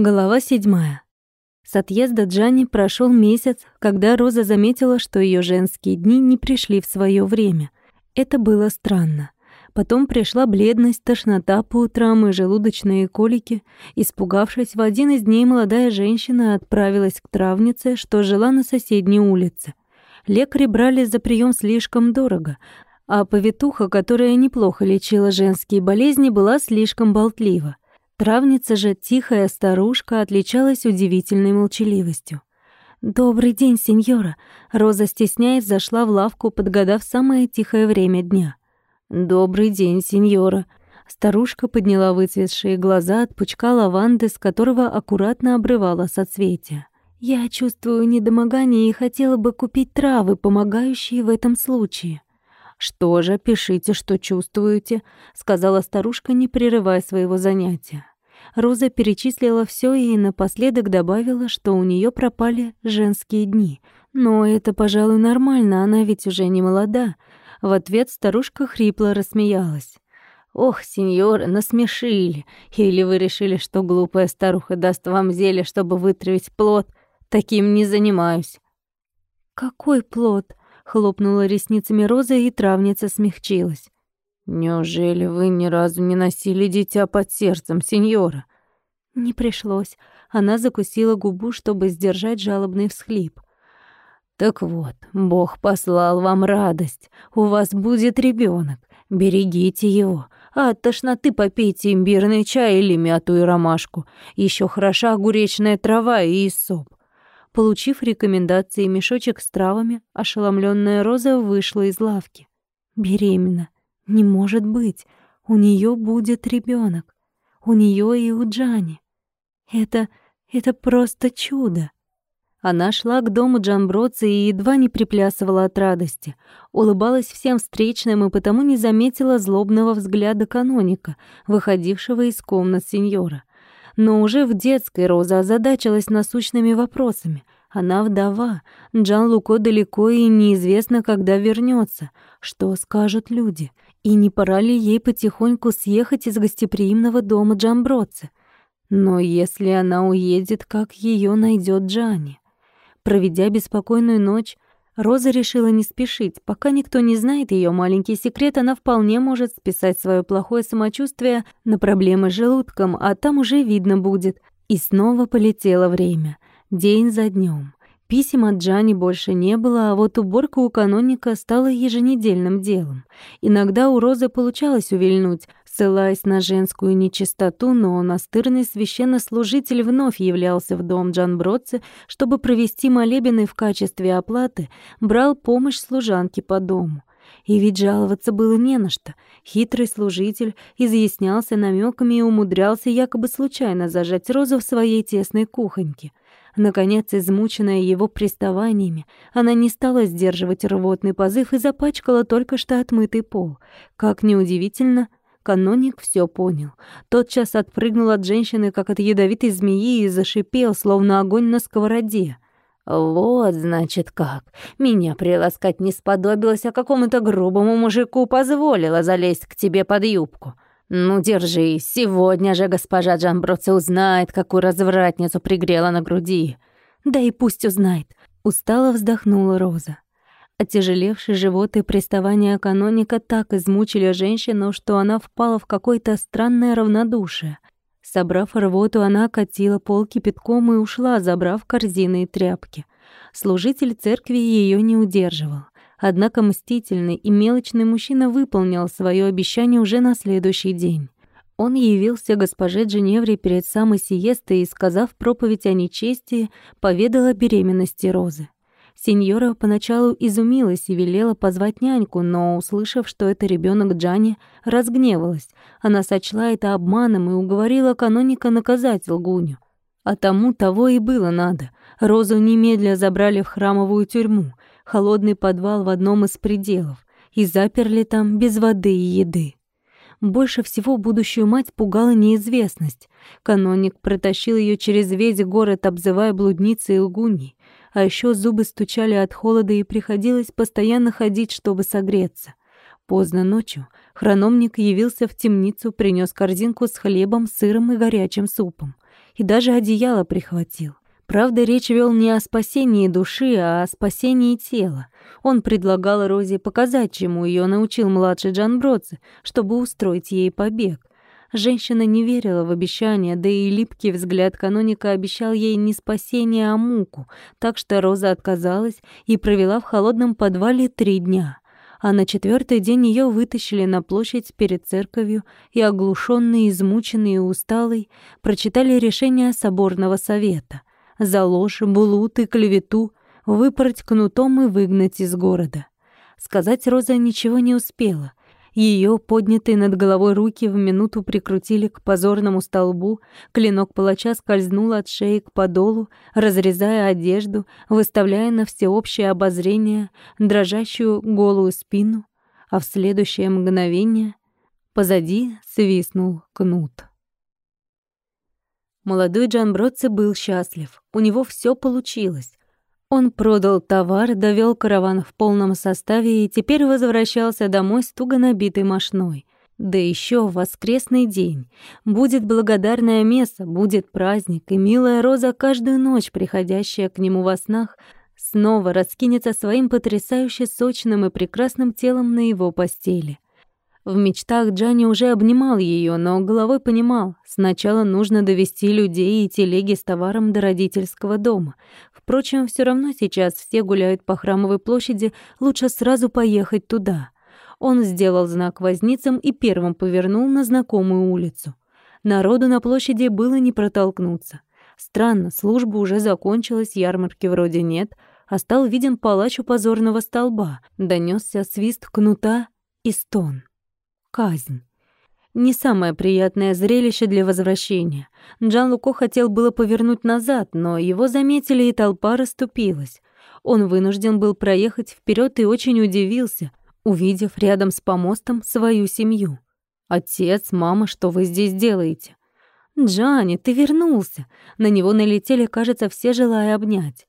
Глава седьмая. С отъезда Джани прошел месяц, когда Роза заметила, что ее женские дни не пришли в свое время. Это было странно. Потом пришла бледность, тошнота по утрам и желудочные колики. Испугавшись, в один из дней молодая женщина отправилась к травнице, что жила на соседней улице. Лекари брали за прием слишком дорого, а повитуха, которая неплохо лечила женские болезни, была слишком болтлива. Травница же, тихая старушка, отличалась удивительной молчаливостью. «Добрый день, сеньора!» Роза, стесняясь, зашла в лавку, подгадав самое тихое время дня. «Добрый день, сеньора!» Старушка подняла выцветшие глаза от пучка лаванды, с которого аккуратно обрывала соцветия. «Я чувствую недомогание и хотела бы купить травы, помогающие в этом случае». «Что же, пишите, что чувствуете», — сказала старушка, не прерывая своего занятия. Роза перечислила все и напоследок добавила, что у нее пропали женские дни. Но это, пожалуй, нормально, она ведь уже не молода. В ответ старушка хрипло рассмеялась. «Ох, сеньор, насмешили. Или вы решили, что глупая старуха даст вам зелье, чтобы вытравить плод? Таким не занимаюсь». «Какой плод?» Хлопнула ресницами Роза, и травница смягчилась. «Неужели вы ни разу не носили дитя под сердцем, сеньора?» Не пришлось. Она закусила губу, чтобы сдержать жалобный всхлип. «Так вот, Бог послал вам радость. У вас будет ребенок. Берегите его. А от тошноты попейте имбирный чай или мяту и ромашку. Еще хороша огуречная трава и соп. Получив рекомендации и мешочек с травами, ошеломленная Роза вышла из лавки. Беременна. Не может быть. У нее будет ребенок. У нее и у Джани. Это... это просто чудо. Она шла к дому Джамброца и едва не приплясывала от радости. Улыбалась всем встречным и потому не заметила злобного взгляда каноника, выходившего из комнат сеньора. Но уже в детской Роза озадачилась насущными вопросами. Она вдова, Джан Луко далеко и неизвестно, когда вернется. Что скажут люди? И не пора ли ей потихоньку съехать из гостеприимного дома Джамброца? Но если она уедет, как ее найдет Джани? Проведя беспокойную ночь, Роза решила не спешить. Пока никто не знает ее маленький секрет, она вполне может списать свое плохое самочувствие на проблемы с желудком, а там уже видно будет. И снова полетело время. День за днем. Писем от Джани больше не было, а вот уборка у каноника стала еженедельным делом. Иногда у Розы получалось увильнуть, ссылаясь на женскую нечистоту, но настырный священнослужитель вновь являлся в дом Джанбродце, чтобы провести молебен в качестве оплаты брал помощь служанки по дому. И ведь жаловаться было не на что. Хитрый служитель изъяснялся намеками и умудрялся якобы случайно зажать Розу в своей тесной кухоньке. Наконец, измученная его приставаниями, она не стала сдерживать рвотный позыв и запачкала только что отмытый пол. Как неудивительно, Каноник все понял. Тотчас отпрыгнул от женщины, как от ядовитой змеи, и зашипел, словно огонь на сковороде. «Вот, значит, как. Меня приласкать не сподобилось, а какому-то грубому мужику позволила залезть к тебе под юбку. Ну, держи, сегодня же госпожа Джамброце узнает, какую развратницу пригрела на груди». «Да и пусть узнает», — устало вздохнула Роза. Отяжелевший живот и приставания каноника так измучили женщину, что она впала в какое-то странное равнодушие. Собрав рвоту, она катила пол кипятком и ушла, забрав корзины и тряпки. Служитель церкви ее не удерживал. Однако мстительный и мелочный мужчина выполнил свое обещание уже на следующий день. Он явился госпоже Дженевре перед самой сиестой и, сказав проповедь о нечестии, поведал о беременности Розы. Сеньора поначалу изумилась и велела позвать няньку, но, услышав, что это ребенок Джани, разгневалась. Она сочла это обманом и уговорила каноника наказать лгуню. А тому того и было надо. Розу немедля забрали в храмовую тюрьму, холодный подвал в одном из пределов, и заперли там без воды и еды. Больше всего будущую мать пугала неизвестность. Каноник протащил ее через весь город, обзывая блудницей и лгуньей а еще зубы стучали от холода и приходилось постоянно ходить, чтобы согреться. Поздно ночью хрономник явился в темницу, принес корзинку с хлебом, сыром и горячим супом. и даже одеяло прихватил. Правда, речь вел не о спасении души, а о спасении тела. Он предлагал Розе показать, чему ее научил младший Джан Бродзе, чтобы устроить ей побег. Женщина не верила в обещания, да и липкий взгляд каноника обещал ей не спасение, а муку, так что Роза отказалась и провела в холодном подвале три дня. А на четвертый день ее вытащили на площадь перед церковью и, оглушенный, измученный и усталый, прочитали решение соборного совета за ложь, блуд и клевету, выпороть кнутом и выгнать из города. Сказать Роза ничего не успела. Ее поднятые над головой руки в минуту прикрутили к позорному столбу, клинок палача скользнул от шеи к подолу, разрезая одежду, выставляя на всеобщее обозрение дрожащую голую спину, а в следующее мгновение позади свистнул кнут. Молодой Джан Бродце был счастлив. У него все получилось. Он продал товар, довел караван в полном составе и теперь возвращался домой с туго набитой мошной. Да еще в воскресный день. Будет благодарное место, будет праздник, и милая Роза, каждую ночь приходящая к нему во снах, снова раскинется своим потрясающе сочным и прекрасным телом на его постели. В мечтах Джани уже обнимал ее, но головой понимал, сначала нужно довести людей и телеги с товаром до родительского дома. Впрочем, все равно сейчас все гуляют по Храмовой площади, лучше сразу поехать туда. Он сделал знак возницам и первым повернул на знакомую улицу. Народу на площади было не протолкнуться. Странно, служба уже закончилась, ярмарки вроде нет, а стал виден палач у позорного столба. Донесся свист кнута и стон казнь. Не самое приятное зрелище для возвращения. Джан Луко хотел было повернуть назад, но его заметили, и толпа расступилась. Он вынужден был проехать вперед и очень удивился, увидев рядом с помостом свою семью. «Отец, мама, что вы здесь делаете?» «Джанни, ты вернулся!» На него налетели, кажется, все желая обнять.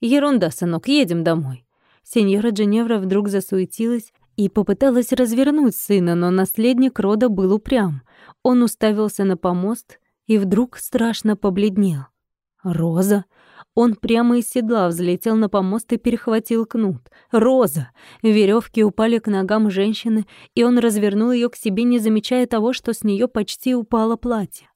«Ерунда, сынок, едем домой». Сеньора Дженевра вдруг засуетилась и попыталась развернуть сына, но наследник рода был упрям. Он уставился на помост и вдруг страшно побледнел. «Роза!» Он прямо из седла взлетел на помост и перехватил кнут. «Роза!» Веревки упали к ногам женщины, и он развернул ее к себе, не замечая того, что с нее почти упало платье.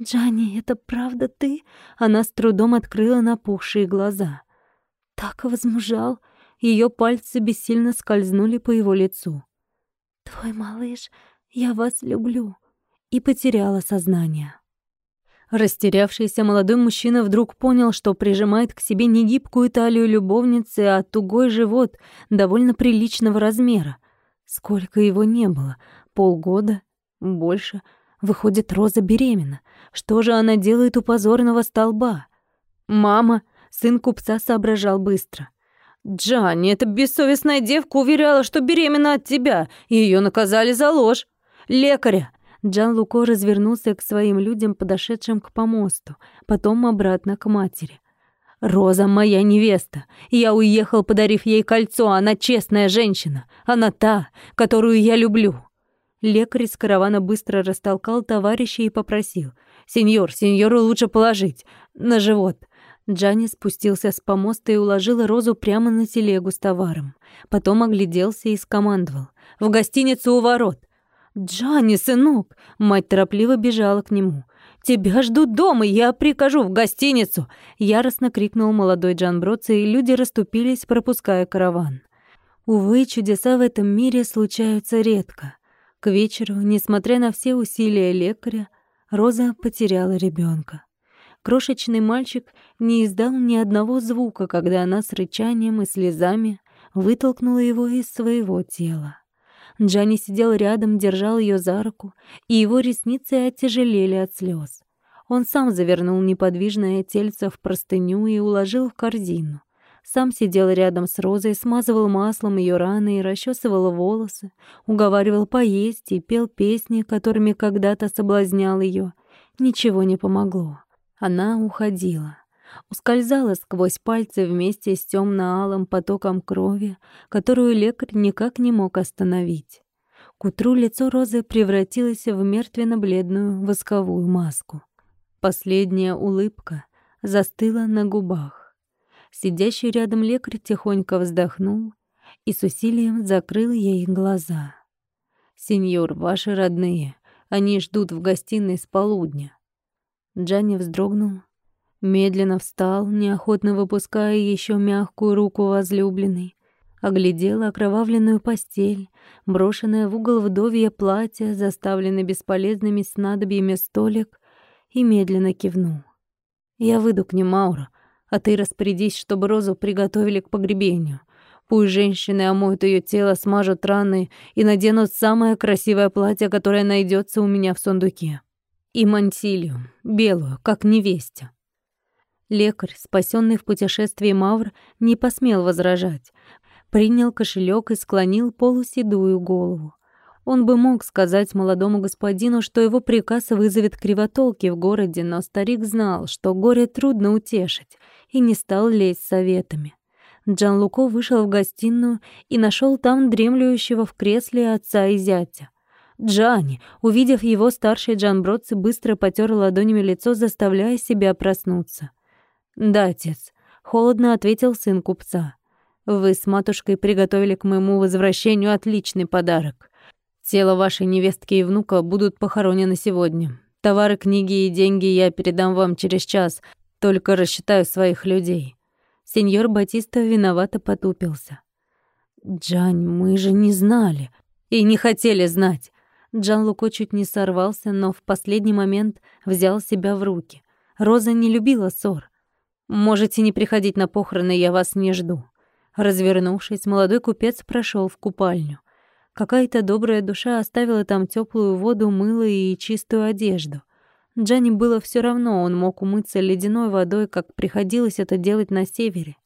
«Джанни, это правда ты?» Она с трудом открыла напухшие глаза. «Так возмужал!» Ее пальцы бессильно скользнули по его лицу. «Твой малыш, я вас люблю», и потеряла сознание. Растерявшийся молодой мужчина вдруг понял, что прижимает к себе не гибкую талию любовницы, а тугой живот довольно приличного размера. Сколько его не было? Полгода? Больше? Выходит, Роза беременна. Что же она делает у позорного столба? «Мама!» Сын купца соображал быстро. «Джанни, эта бессовестная девка уверяла, что беременна от тебя, и её наказали за ложь. Лекаря!» Джан Луко развернулся к своим людям, подошедшим к помосту, потом обратно к матери. «Роза моя невеста. Я уехал, подарив ей кольцо. Она честная женщина. Она та, которую я люблю». Лекарь из каравана быстро растолкал товарища и попросил. «Сеньор, сеньору лучше положить. На живот. Джанни спустился с помоста и уложил Розу прямо на телегу с товаром. Потом огляделся и скомандовал. «В гостиницу у ворот!» «Джанни, сынок!» Мать торопливо бежала к нему. «Тебя ждут дома, я прикажу в гостиницу!» Яростно крикнул молодой Джан Броци, и люди расступились, пропуская караван. Увы, чудеса в этом мире случаются редко. К вечеру, несмотря на все усилия лекаря, Роза потеряла ребенка. Крошечный мальчик не издал ни одного звука, когда она с рычанием и слезами вытолкнула его из своего тела. Джанни сидел рядом, держал ее за руку, и его ресницы оттяжелели от слез. Он сам завернул неподвижное тельце в простыню и уложил в корзину. Сам сидел рядом с Розой, смазывал маслом ее раны и расчесывал волосы, уговаривал поесть и пел песни, которыми когда-то соблазнял ее. Ничего не помогло. Она уходила, ускользала сквозь пальцы вместе с темно-алым потоком крови, которую лекарь никак не мог остановить. К утру лицо Розы превратилось в мертвенно-бледную восковую маску. Последняя улыбка застыла на губах. Сидящий рядом лекарь тихонько вздохнул и с усилием закрыл ей глаза. «Сеньор, ваши родные, они ждут в гостиной с полудня». Джанни вздрогнул, медленно встал, неохотно выпуская еще мягкую руку возлюбленной, оглядел окровавленную постель, брошенное в угол вдовье платье, заставленный бесполезными снадобьями столик, и медленно кивнул. «Я выйду к ним, Маура, а ты распорядись, чтобы Розу приготовили к погребению. Пусть женщины омоют ее тело, смажут раны и наденут самое красивое платье, которое найдется у меня в сундуке. И мантилью, белую, как невесте. Лекарь, спасенный в путешествии Мавр, не посмел возражать. Принял кошелек и склонил полуседую голову. Он бы мог сказать молодому господину, что его приказ вызовет кривотолки в городе, но старик знал, что горе трудно утешить, и не стал лезть советами. Джан Луко вышел в гостиную и нашел там дремлющего в кресле отца и зятя. Джани, увидев его, старший Джан Бродцы быстро потер ладонями лицо, заставляя себя проснуться. «Да, отец», — холодно ответил сын купца. «Вы с матушкой приготовили к моему возвращению отличный подарок. Тело вашей невестки и внука будут похоронены сегодня. Товары, книги и деньги я передам вам через час, только рассчитаю своих людей». Сеньор Батиста виновато потупился. «Джань, мы же не знали и не хотели знать». Джан Луко чуть не сорвался, но в последний момент взял себя в руки. Роза не любила ссор. Можете не приходить на похороны, я вас не жду. Развернувшись, молодой купец прошел в купальню. Какая-то добрая душа оставила там теплую воду, мыло и чистую одежду. Джанни было все равно, он мог умыться ледяной водой, как приходилось это делать на севере.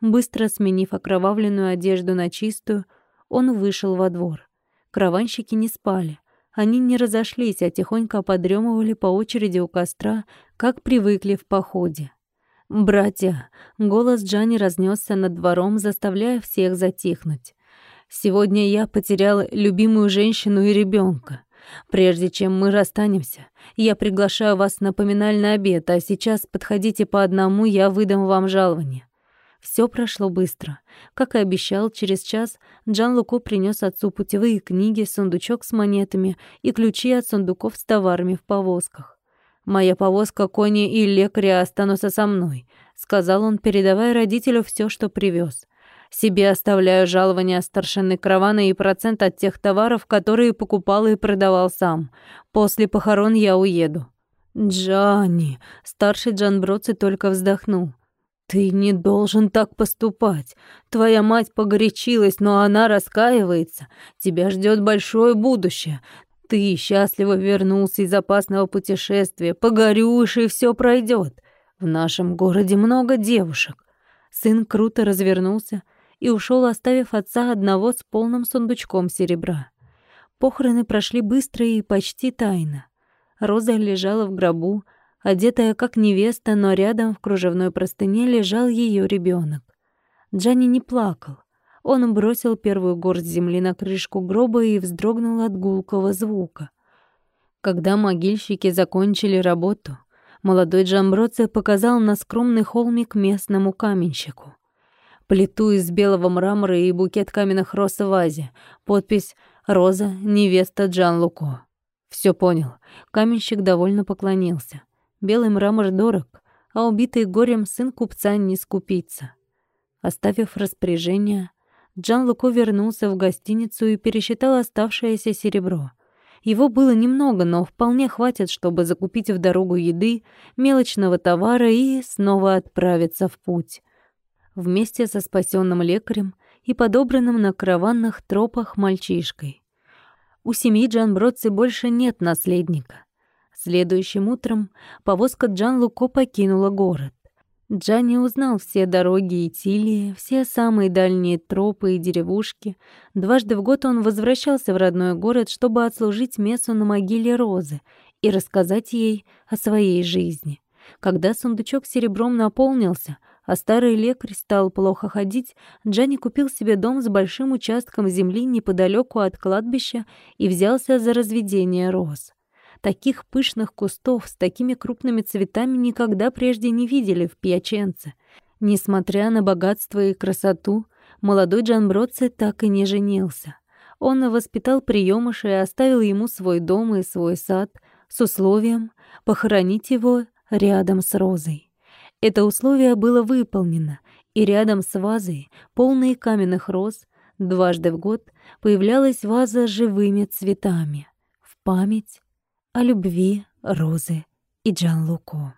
Быстро сменив окровавленную одежду на чистую, он вышел во двор. Караванщики не спали. Они не разошлись, а тихонько подремывали по очереди у костра, как привыкли в походе. «Братья!» — голос Джани разнесся над двором, заставляя всех затихнуть. «Сегодня я потерял любимую женщину и ребенка. Прежде чем мы расстанемся, я приглашаю вас на поминальный обед, а сейчас подходите по одному, я выдам вам жалование». Все прошло быстро. Как и обещал, через час Джан Луко принес отцу путевые книги, сундучок с монетами и ключи от сундуков с товарами в повозках. Моя повозка, кони и лекаря останутся со мной», — сказал он, передавая родителю все, что привез. «Себе оставляю жалование старшины каравана и процент от тех товаров, которые покупал и продавал сам. После похорон я уеду». «Джанни», — старший Джан Броци только вздохнул. «Ты не должен так поступать. Твоя мать погорячилась, но она раскаивается. Тебя ждет большое будущее. Ты счастливо вернулся из опасного путешествия, погорюешь, и все пройдет. В нашем городе много девушек. Сын круто развернулся и ушел, оставив отца одного с полным сундучком серебра. Похороны прошли быстро и почти тайно. Роза лежала в гробу, одетая как невеста, но рядом в кружевной простыне лежал ее ребенок. Джанни не плакал. Он бросил первую горсть земли на крышку гроба и вздрогнул от гулкого звука. Когда могильщики закончили работу, молодой Джамброце показал на скромный холмик местному каменщику. Плиту из белого мрамора и букет каменных роз в вазе. Подпись «Роза, невеста Джан Луко». Все понял. Каменщик довольно поклонился. Белый мрамор дорог, а убитый горем сын купца не скупится. Оставив распоряжение, Джан Луко вернулся в гостиницу и пересчитал оставшееся серебро. Его было немного, но вполне хватит, чтобы закупить в дорогу еды, мелочного товара и снова отправиться в путь. Вместе со спасенным лекарем и подобранным на караванных тропах мальчишкой. У семьи Джан Бродцы больше нет наследника. Следующим утром повозка Джан Луко покинула город. Джанни узнал все дороги и тилии, все самые дальние тропы и деревушки. Дважды в год он возвращался в родной город, чтобы отслужить мессу на могиле Розы и рассказать ей о своей жизни. Когда сундучок серебром наполнился, а старый лекарь стал плохо ходить, Джанни купил себе дом с большим участком земли неподалеку от кладбища и взялся за разведение роз. Таких пышных кустов с такими крупными цветами никогда прежде не видели в Пьяченце. Несмотря на богатство и красоту, молодой Джанбродце так и не женился. Он воспитал приемыша и оставил ему свой дом и свой сад с условием похоронить его рядом с розой. Это условие было выполнено, и рядом с вазой, полной каменных роз, дважды в год появлялась ваза с живыми цветами в память о любви Розы и Джан Луко.